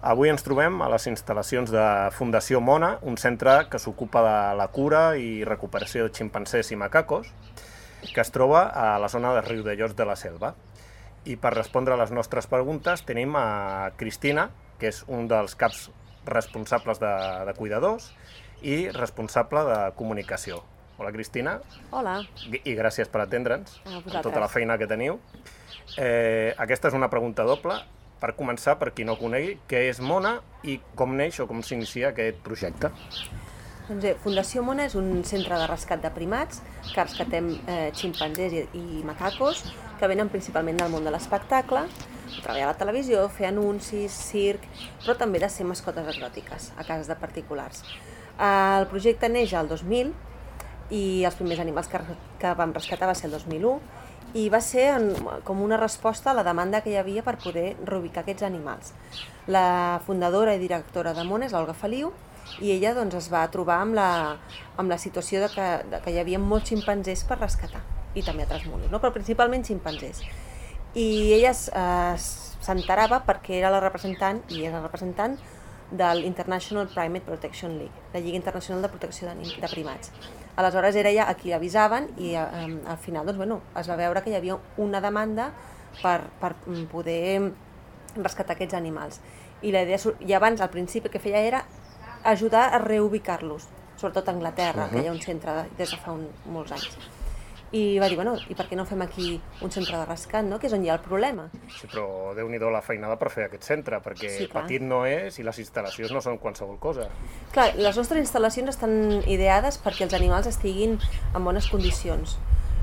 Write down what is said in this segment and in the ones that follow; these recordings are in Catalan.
Avui ens trobem a les instal·lacions de Fundació Mona, un centre que s'ocupa de la cura i recuperació de ximpancers i macacos, que es troba a la zona de Riu de Llots de la Selva. I per respondre a les nostres preguntes tenim a Cristina, que és un dels caps responsables de, de cuidadors i responsable de comunicació. Hola, Cristina. Hola. I, gràcies per atendre'ns, tota la feina que teniu. Eh, aquesta és una pregunta doble. Per començar, per qui no conegui, què és Mona i com neix o com s'inicia aquest projecte? Doncs bé, Fundació Mona és un centre de rescat de primats que rescatem eh, ximpanzés i, i macacos que venen principalment del món de l'espectacle, treballar a la televisió, fer anuncis, circ, però també de ser mascotes exòtiques a cases de particulars. Eh, el projecte neix al 2000 i els primers animals que, que vam rescatar va ser el 2001 i va ser en, com una resposta a la demanda que hi havia per poder reubicar aquests animals. La fundadora i directora de Mona és l'Olga Feliu i ella doncs, es va trobar amb la, amb la situació de que, de que hi havia molts ximpanzés per rescatar i també altres monos, no? però principalment ximpanzés. I ella es- es- s'enterava perquè era la representant i és la representant de l'International Primate Protection League, la Lliga Internacional de Protecció de, de Primats. Aleshores era ella a qui avisaven i eh, al final doncs, bueno, es va veure que hi havia una demanda per, per mm, poder rescatar aquests animals. I la idea, i abans, al principi, que feia era ajudar a reubicar-los, sobretot a Anglaterra, que hi ha un centre de, des de fa un, molts anys. I va dir, bueno, i per què no fem aquí un centre de rescat, no? que és on hi ha el problema? Sí, però déu nhi la feinada per fer aquest centre, perquè Sí, clar. petit no és i les instal·lacions no són qualsevol cosa. Clar, les nostres instal·lacions estan ideades perquè els animals estiguin en bones condicions.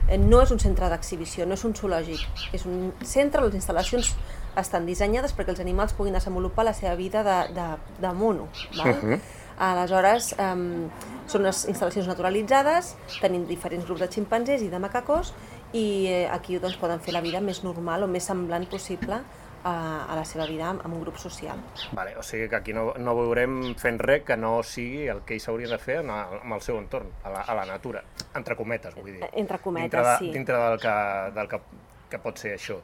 Eh, No és un centre d'exhibició, no és un zoològic, és un centre, les instal·lacions estan dissenyades perquè els animals puguin desenvolupar la seva vida de, de, de mono. Val? Uh -huh. Aleshores, um, són unes instal·lacions naturalitzades, tenim diferents grups de ximpanzés i de macacos, i eh, aquí doncs, poden fer la vida més normal o més semblant possible a, a la seva vida amb, un grup social. Vale, o sigui que aquí no, no veurem fent res que no sigui el que ells haurien de fer en el seu entorn, a la, a la natura, entre cometes, vull dir. Entre cometes, dintre de, sí. Dintre del que, del que, que pot ser això.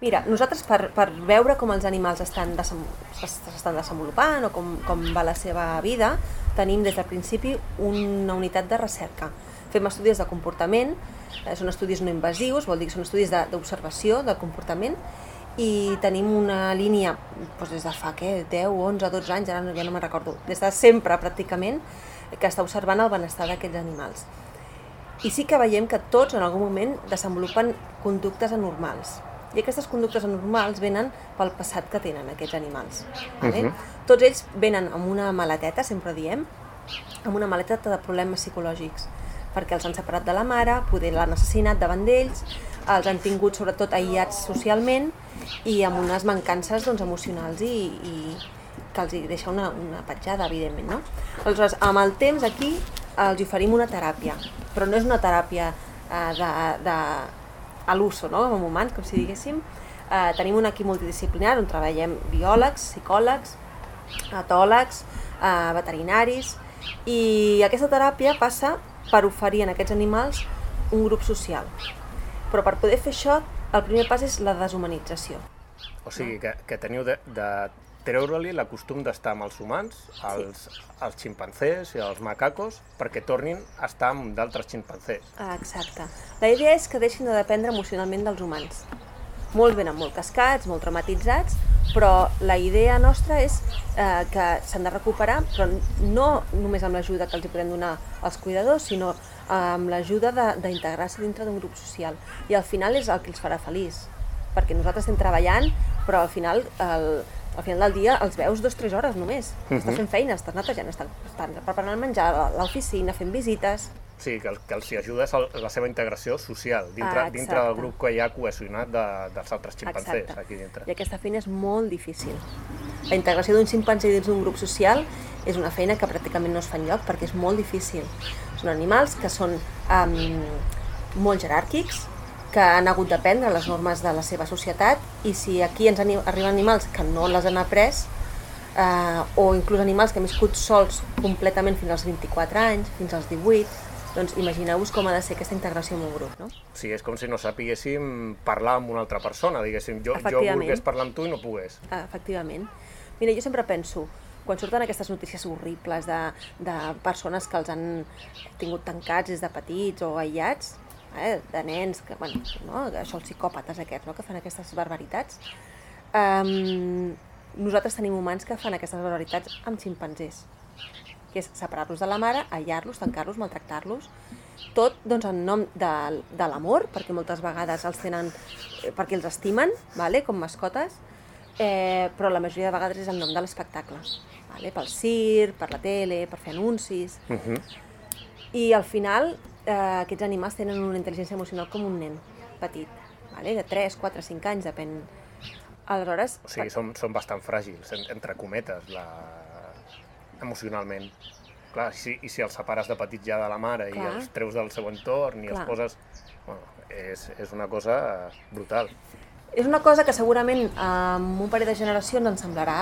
Mira, nosaltres per, per veure com els animals estan desem- es- s'estan desenvolupant o com, com va la seva vida, tenim des del principi una unitat de recerca. Fem estudis de comportament, eh, són estudis no invasius, vol dir que són estudis de- d'observació del comportament, i tenim una línia doncs des de fa què, 10, 11, 12 anys, ara no, ja no me'n recordo, des de sempre pràcticament, que està observant el benestar d'aquests animals. I sí que veiem que tots en algun moment desenvolupen conductes anormals. I aquestes conductes anormals venen pel passat que tenen aquests animals. Vale? Mhm. Tots ells venen amb una maleteta, sempre diem, amb una maleteta de problemes psicològics, perquè els han separat de la mare, poder l'han assassinat davant d'ells, els han tingut sobretot aïllats socialment i amb unes mancances doncs, emocionals i, i que els deixa una, una petjada, evidentment. No? Aleshores, amb el temps aquí els oferim una teràpia, però no és una teràpia eh, de, de, a l'uso, no? amb humans, com si diguéssim. Eh, tenim un equip multidisciplinar on treballem biòlegs, psicòlegs, etòlegs, eh, veterinaris, i aquesta teràpia passa per oferir en aquests animals un grup social. Però per poder fer això, el primer pas és la deshumanització. O sigui, que, que teniu de, de treure-li la costum d'estar amb els humans, els, els ximpanzés i els macacos, perquè tornin a estar amb d'altres ximpanzés. Ah, Exacte. La idea és que deixin de dependre emocionalment dels humans. Molts venen molt cascats, molt traumatitzats, però la idea nostra és eh, que s'han de recuperar, però no només amb l'ajuda que els hi podem donar als cuidadors, sinó amb l'ajuda d'integrar-se dintre d'un grup social. I al final és el que els farà feliç, perquè nosaltres estem treballant, però al final, el, al final del dia els veus dues o tres hores només. Estàs fent feina, estàs netejant, estan, estan preparant el menjar a l'oficina, fent visites, sigui, que, que els és el, la seva integració social, dintre, Ah, dintre del grup que hi ha cohesionat de, dels altres ximpanzés Exacte. aquí dintre. I aquesta feina és molt difícil. La integració d'un ximpanzé dins d'un grup social és una feina que pràcticament no es fa enlloc perquè és molt difícil. Són animals que són um, molt jeràrquics, que han hagut d'aprendre les normes de la seva societat i si aquí ens arriben animals que no les han après eh, o inclús animals que han viscut sols completament fins als 24 anys, fins als 18, doncs imagineu-vos com ha de ser aquesta integració en un grup, no? Sigui, és com si no sapiguéssim parlar amb una altra persona, diguéssim. Jo, jo volgués parlar amb tu i no pogués. Ah, Efectivament. Mira, jo sempre penso, quan surten aquestes notícies horribles de, de persones que els han tingut tancats des de petits o aïllats, eh, de nens, que, bueno, no, això els psicòpates aquests, no, que fan aquestes barbaritats, um, nosaltres tenim humans que fan aquestes barbaritats amb ximpanzés, que és separar-los de la mare, aïllar-los, tancar-los, maltractar-los, tot doncs, en nom de, de l'amor, perquè moltes vegades els tenen eh, perquè els estimen, vale, com mascotes, eh, però la majoria de vegades és en nom de l'espectacle, vale, pel circ, per la tele, per fer anuncis... Uh -huh. I al final eh, aquests animals tenen una intel·ligència emocional com un nen petit, vale? de 3, 4, 5 anys, depèn. Aleshores... O sigui, són, són bastant fràgils, en- entre cometes, la... emocionalment. Clar, si, i si els separes de petits ja de la mare Clar. i els treus del seu entorn i Clar. els poses... Bueno, és, és una cosa brutal. És una cosa que segurament amb un parell de generacions ens semblarà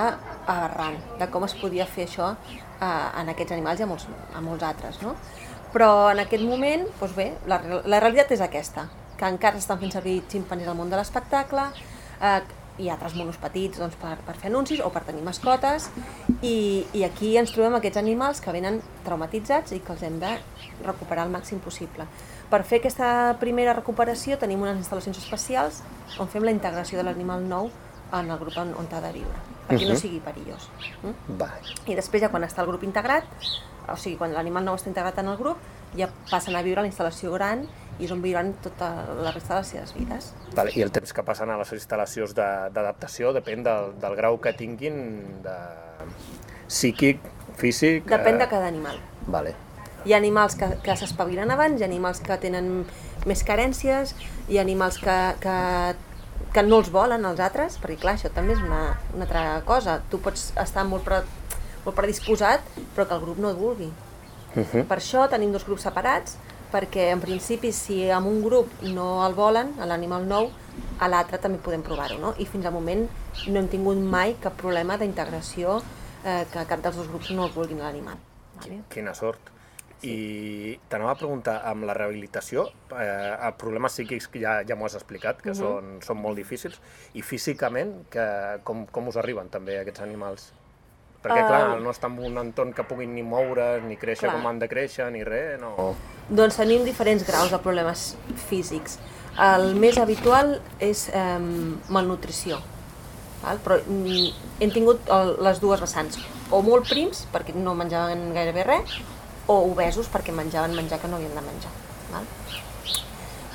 aberrant, de com es podia fer això eh, en aquests animals i a molts, a molts altres, no? Però en aquest moment, doncs bé, la, la realitat és aquesta, que encara s'estan fent servir ximpanzés al món de l'espectacle, eh, i altres monos petits doncs, per, per fer anuncis o per tenir mascotes, i, i aquí ens trobem aquests animals que venen traumatitzats i que els hem de recuperar al màxim possible. Per fer aquesta primera recuperació tenim unes instal·lacions especials on fem la integració de l'animal nou en el grup on, on ha de viure, perquè no Mhm. sigui perillós. Mm? Va. I després ja quan està el grup integrat, o sigui, quan l'animal nou està integrat en el grup, ja passen a viure a la instal·lació gran i és on viuran tota la resta de les seves vides. Vale, I el temps que passen a les instal·lacions de- d'adaptació depèn del, del grau que tinguin de psíquic, físic... Depèn de eh, cada animal. Vale. Hi ha animals que, que s'espavilen abans, hi ha animals que tenen més carències, hi ha animals que, que, que no els volen els altres, perquè clar, això també és una, una altra cosa. Tu pots estar molt, pre, molt predisposat, però que el grup no et vulgui. Uh -huh. Per això tenim dos grups separats, perquè en principi si amb un grup no el volen, a l'animal nou, a l'altre també podem provar-ho, no? I fins al moment no hem tingut mai cap problema d'integració eh, que cap dels dos grups no el vulguin l'animal. Vale? Quina sort. I t'anava a preguntar, amb la rehabilitació, eh, els problemes psíquics que ja, ja m'ho has explicat, que Mhm. són, són molt difícils, i físicament, que, com, com us arriben també aquests animals? Perquè, Ah. clar, no està en un entorn que puguin ni moure, ni créixer Clar. com han de créixer, ni res, no... Doncs tenim diferents graus de problemes físics. El més habitual és eh, malnutrició, val? però mm, hem tingut el, les dues vessants, o molt prims, perquè no menjaven gairebé res, o obesos, perquè menjaven menjar que no havien de menjar. Val?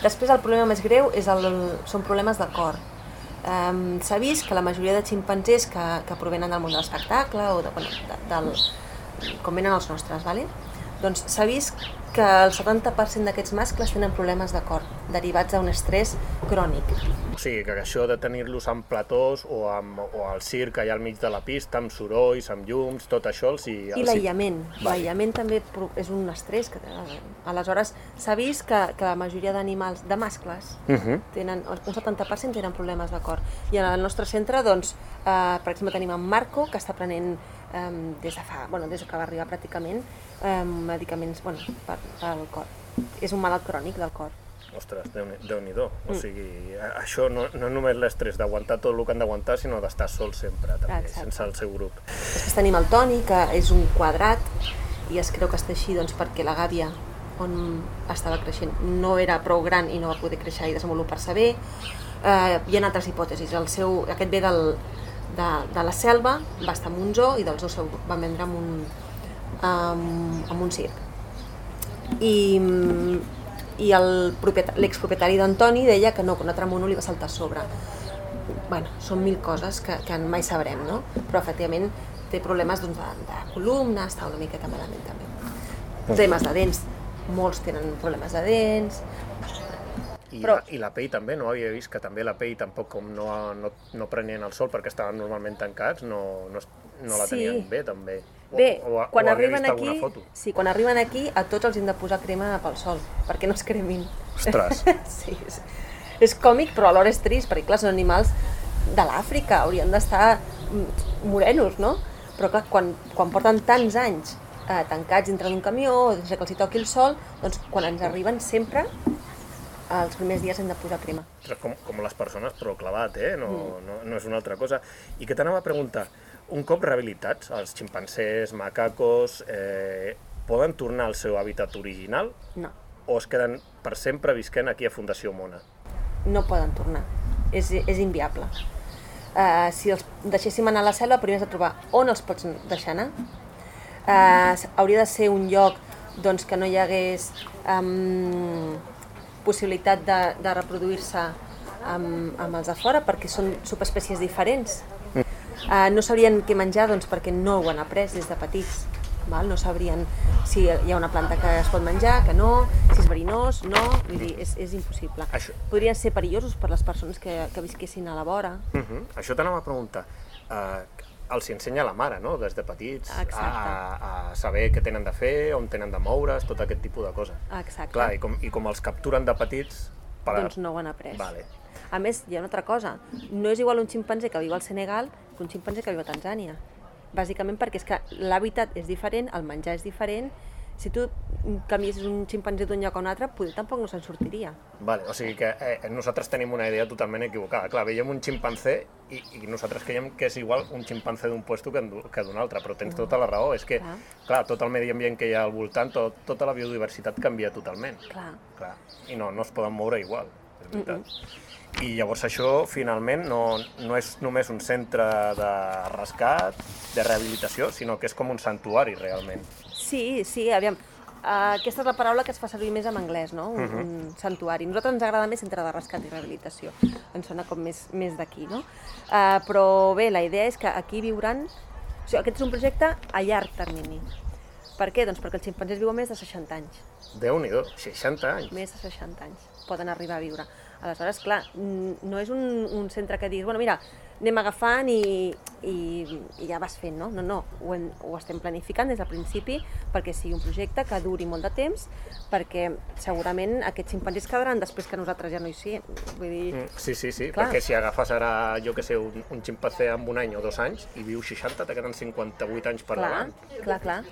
Després el problema més greu és el, són problemes de cor. Um, S'ha vist que la majoria de ximpanzés que, que provenen del món de l'espectacle o de, bueno, de, del, com venen els nostres, vale? doncs s'ha vist que el 70% d'aquests mascles tenen problemes de cor, derivats d'un estrès crònic. O sigui, que això de tenir-los amb platós o, amb, o al circ allà al mig de la pista, amb sorolls, amb llums, tot això els hi... I els hi- l'aïllament. L'aïllament també és un estrès. Que, aleshores, s'ha vist que, que la majoria d'animals, de mascles, Mhm. tenen, un 70% tenen problemes de cor. I al nostre centre, doncs, eh, per exemple, tenim en Marco, que està prenent eh, des de fa, bueno, des que va arribar pràcticament, eh, medicaments bueno, per, pel cor. És un malalt crònic del cor. Ostres, Déu-n'hi- Déu-n'hi-do. O Mm. sigui, això no, no només l'estrès d'aguantar tot el que han d'aguantar, sinó d'estar sol sempre, també, Exacte. sense el seu grup. Després tenim el Toni, que és un quadrat, i es creu que està així doncs, perquè la gàbia on estava creixent no era prou gran i no va poder créixer i desenvolupar-se bé. Eh, hi ha altres hipòtesis. El seu, aquest ve del, de, de la selva, va estar en un zoo i del zoo seu va vendre amb un, amb, amb un circ. I, i l'expropietari d'Antoni deia que no, que un altre mono li va saltar a sobre. bueno, són mil coses que, que mai sabrem, no? Però efectivament té problemes doncs, de, de columna, està una miqueta malament també. Temes de dents, molts tenen problemes de dents, I, Però- la, I la pell també, no havia vist que també la pell tampoc com no, no, no prenien el sol perquè estaven normalment tancats, no, no, no la Sí. tenien bé també. O, Bé, o, o, quan o arriben aquí, foto. sí, quan arriben aquí a tots els hem de posar crema pel sol, perquè no es cremin. Ostres, Sí, és, és còmic, però alhora és trist, perquè clar, són animals de l'Àfrica, haurien d'estar mm, morenos, no? Però clar, quan, quan porten tants anys eh, tancats dintre d'un camió, sense que els hi toqui el sol, doncs quan ens arriben sempre, els primers dies hem de posar crema. Com, com les persones, però clavat, eh? No, Mm. no, no és una altra cosa. I que t'anava a preguntar, un cop rehabilitats, els ximpancers, macacos, eh, poden tornar al seu hàbitat original No, o es queden per sempre visquent aquí a Fundació Mona? no poden tornar. És, és inviable. Uh, si els deixéssim anar a la selva, primer has de trobar on els pots deixar anar. Uh, hauria de ser un lloc doncs, que no hi hagués um, possibilitat de, de reproduir-se amb, amb els de fora perquè són subespècies diferents. Uh, no sabrien què menjar doncs, perquè no ho han après des de petits. Val? No sabrien si hi ha una planta que es pot menjar, que no, si és verinós, no, vull dir, és, és impossible. Això- Podrien ser perillosos per les persones que, que visquessin a la vora. Uh -huh. Això t'anava a preguntar. Uh, els ensenya la mare, no?, des de petits, a, a saber què tenen de fer, on tenen de moure's, tot aquest tipus de coses. Exacte. Clar, i com, i com els capturen de petits... Per... Doncs no ho han après. Vale. A més, hi ha una altra cosa. No és igual un ximpanzé que viu al Senegal que un ximpanzé que viu a Tanzània. Bàsicament perquè és que l'hàbitat és diferent, el menjar és diferent. Si tu canviessis un ximpanzé d'un lloc a un altre, potser tampoc no se'n sortiria. Vale, o sigui que eh, nosaltres tenim una idea totalment equivocada. Clar, veiem un ximpancé i, i nosaltres creiem que és igual un ximpancé d'un puesto que, que d'un altre, però tens tota la raó. És que, Clar. clar, tot el medi ambient que hi ha al voltant, tot, tota la biodiversitat canvia totalment. Clar. Clar, i no, no es poden moure igual, és veritat. I llavors això, finalment, no, no és només un centre de rescat, de rehabilitació, sinó que és com un santuari, realment. Sí, sí, aviam. Uh, aquesta és la paraula que es fa servir més en anglès, no? Un, un santuari. A nosaltres ens agrada més centre de rescat i rehabilitació. Ens sona com més, més d'aquí, no? Uh, però bé, la idea és que aquí viuran... O sigui, aquest és un projecte a llarg termini. Per què? Doncs perquè els ximpanzés viuen més de 60 anys. Déu-n'hi-do, 60 anys. Més de 60 anys poden arribar a viure. Aleshores, clar, no és un, un centre que diguis, bueno, mira, anem agafant i, i, i ja vas fent, no? No, no, ho, hem, ho estem planificant des del principi perquè sigui un projecte que duri molt de temps, perquè segurament aquests ximpanzés quedaran després que nosaltres ja no hi siguem. Vull dir, Mm, Sí, sí, sí, Clar. perquè si agafes ara, jo que sé, un, un ximpancé amb un any o dos anys i viu 60, te queden 58 anys per clar, davant. clar, clar.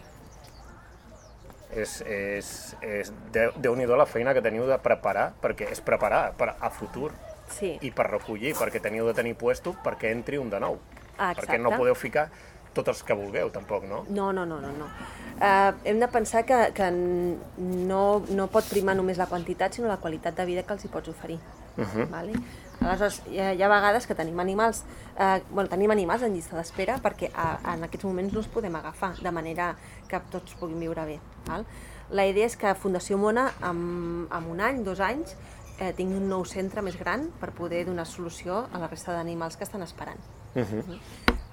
És, és, és déu- Déu-n'hi-do la feina que teniu de preparar, perquè és preparar per, a futur Sí, i per recollir, perquè teniu de tenir puesto perquè entri un de nou. Ah, perquè no exacte. podeu ficar tots els que vulgueu, tampoc, no? No, no, no, no. no. Uh, hem de pensar que, que no, no pot primar només la quantitat, sinó la qualitat de vida que els hi pots oferir. Uh -huh. vale? Aleshores, hi ha, hi ha vegades que tenim animals, eh, bueno, tenim animals en llista d'espera perquè a, en aquests moments no els podem agafar, de manera que tots puguin viure bé. Val? La idea és que Fundació Mona, amb, amb un any, dos anys, eh, tingui un nou centre més gran per poder donar solució a la resta d'animals que estan esperant. Uh -huh.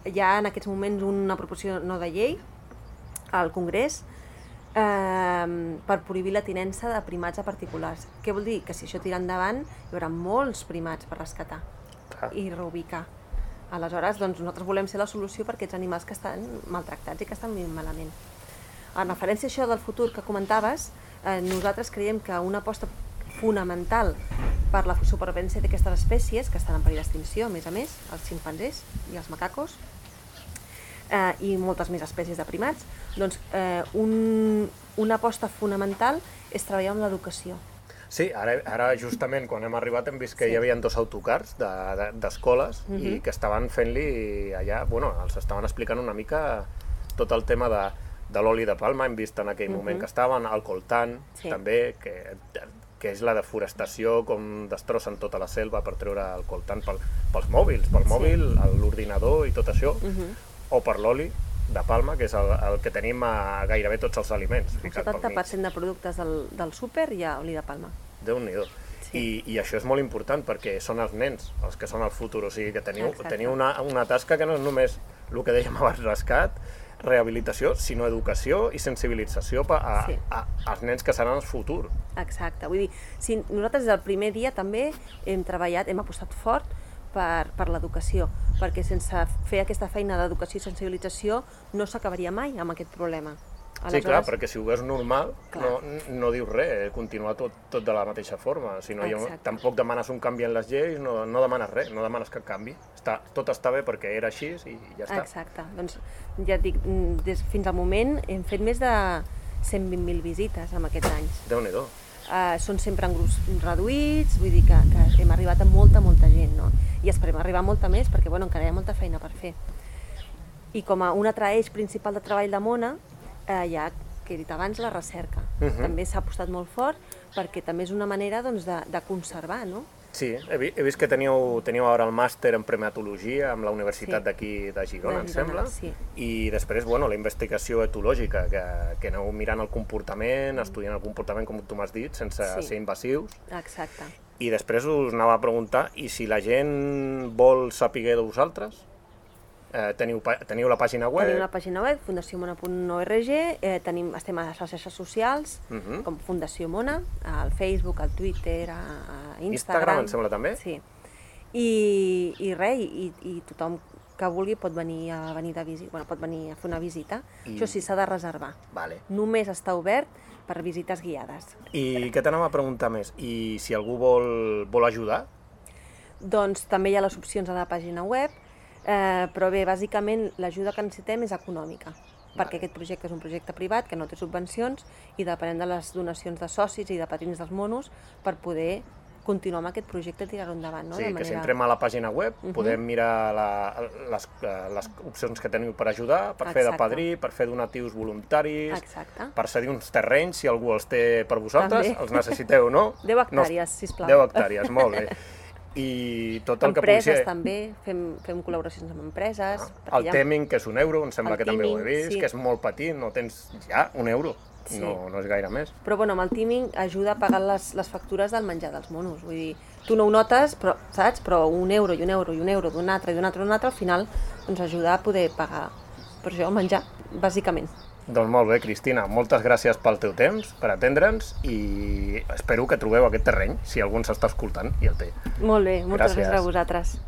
Hi ha en aquests moments una proposició no de llei al Congrés eh, per prohibir la tinença de primats a particulars. Què vol dir? Que si això tira endavant hi haurà molts primats per rescatar Clar. i reubicar. Aleshores, doncs, nosaltres volem ser la solució per aquests animals que estan maltractats i que estan vivint malament. En referència a això del futur que comentaves, eh, nosaltres creiem que una aposta fonamental per la supervivència d'aquestes espècies, que estan en perill d'extinció, a més a més, els ximpanzés i els macacos, eh, i moltes més espècies de primats, doncs eh, un, una aposta fonamental és treballar amb l'educació. Sí, ara, ara justament quan hem arribat hem vist que Sí. hi havia dos autocars d'escoles de, d'escoles Mhm. i que estaven fent-li allà, bueno, els estaven explicant una mica tot el tema de, de l'oli de palma, hem vist en aquell moment que estaven, el coltant Sí. també, que, que és la deforestació, com destrossen tota la selva per treure el coltant pel, pels mòbils, pel mòbil, el- l'ordinador i tot això, Mhm. o per l'oli de palma, que és el, el que tenim a gairebé tots els aliments. Un ficat pel mig. 70% de productes del, del súper hi ha oli de palma. Déu-n'hi-do. Sí. I, I això és molt important perquè són els nens els que són el futur, o sigui que teniu, Exacte. teniu una, una tasca que no és només el que dèiem abans, rescat, rehabilitació, sinó educació i sensibilització a, Sí. a, als nens que seran el futur. Exacte, vull dir, si nosaltres des del primer dia també hem treballat, hem apostat fort per, per l'educació, perquè sense fer aquesta feina d'educació i sensibilització no s'acabaria mai amb aquest problema. Sí, clar, perquè si ho veus normal, Clar. no, no dius res, eh, continua tot, tot de la mateixa forma, sinó jo, Exacte. tampoc demanes un canvi en les lleis, no, no demanes res, no demanes cap canvi. Està, tot està bé perquè era així i ja està. Exacte, doncs ja et dic, mm, des, fins al moment hem fet més de 120.000 visites en aquests anys. Déu-n'hi-do. Uh, són sempre en grups reduïts, vull dir que, que hem arribat a molta, molta gent, no? I esperem arribar a molta més perquè, bueno, encara hi ha molta feina per fer. I com a un altre eix principal de treball de Mona, eh, hi ha, que he dit abans, la recerca. Uh -huh. També s'ha apostat molt fort perquè també és una manera doncs, de, de conservar, no? Sí, he, vi he vist que teníeu, teníeu ara el màster en primatologia amb la Universitat sí. d'aquí de Girona, de Girona, em sembla, sí. i després, bueno, la investigació etològica, que, que aneu mirant el comportament, estudiant el comportament, com tu m'has dit, sense Sí. ser invasius, Exacte. i després us anava a preguntar, i si la gent vol saber de vosaltres, eh, teniu, teniu la pàgina web, Tenim una pàgina web, fundaciomona.org, eh, tenim, estem a les xarxes socials, Mhm. com Fundació Mona, al Facebook, al Twitter, a, a Instagram. Instagram, em sembla, també? Sí. I, i res, i, i tothom que vulgui pot venir a venir de visita, bueno, pot venir a fer una visita. I- Això sí, s'ha de reservar. Vale. Només està obert per visites guiades. I què t'anava a preguntar més? I si algú vol, vol ajudar? Doncs també hi ha les opcions a la pàgina web, eh, però bé, bàsicament l'ajuda que necessitem és econòmica, perquè aquest projecte és un projecte privat que no té subvencions i depenem de les donacions de socis i de patrins dels monos per poder continuar amb aquest projecte i tirar-ho endavant. No? sí, de que si entrem a la pàgina web podem mirar la, les, eh, les opcions que teniu per ajudar, per fer de Exacte. padrí, per fer donatius voluntaris, Exacte. per cedir uns terrenys, si algú els té per vosaltres, També. els necessiteu, no? 10 hectàrees, no, sisplau. 10 hectàrees, molt bé. I tot el que pugui Empreses ser... també, fem, fem col·laboracions amb empreses. Ah, El ha- teming, que és un euro, em sembla El que també ho he teaming, vist, sí. que és molt petit, no tens ja un euro, Sí. no, no és gaire més. Però bueno, amb el teaming ajuda a pagar les, les factures del menjar dels monos. Vull dir, tu no ho notes, però, saps? Però un euro i un euro i un euro d'un altre i d'un altre i d'un altre, al final ens ajuda a poder pagar per això el menjar, bàsicament. Doncs molt bé, Cristina, moltes gràcies pel teu temps, per atendre'ns i espero que trobeu aquest terreny, si algú ens està escoltant i el té. Molt bé, moltes Gràcies. gràcies a vosaltres.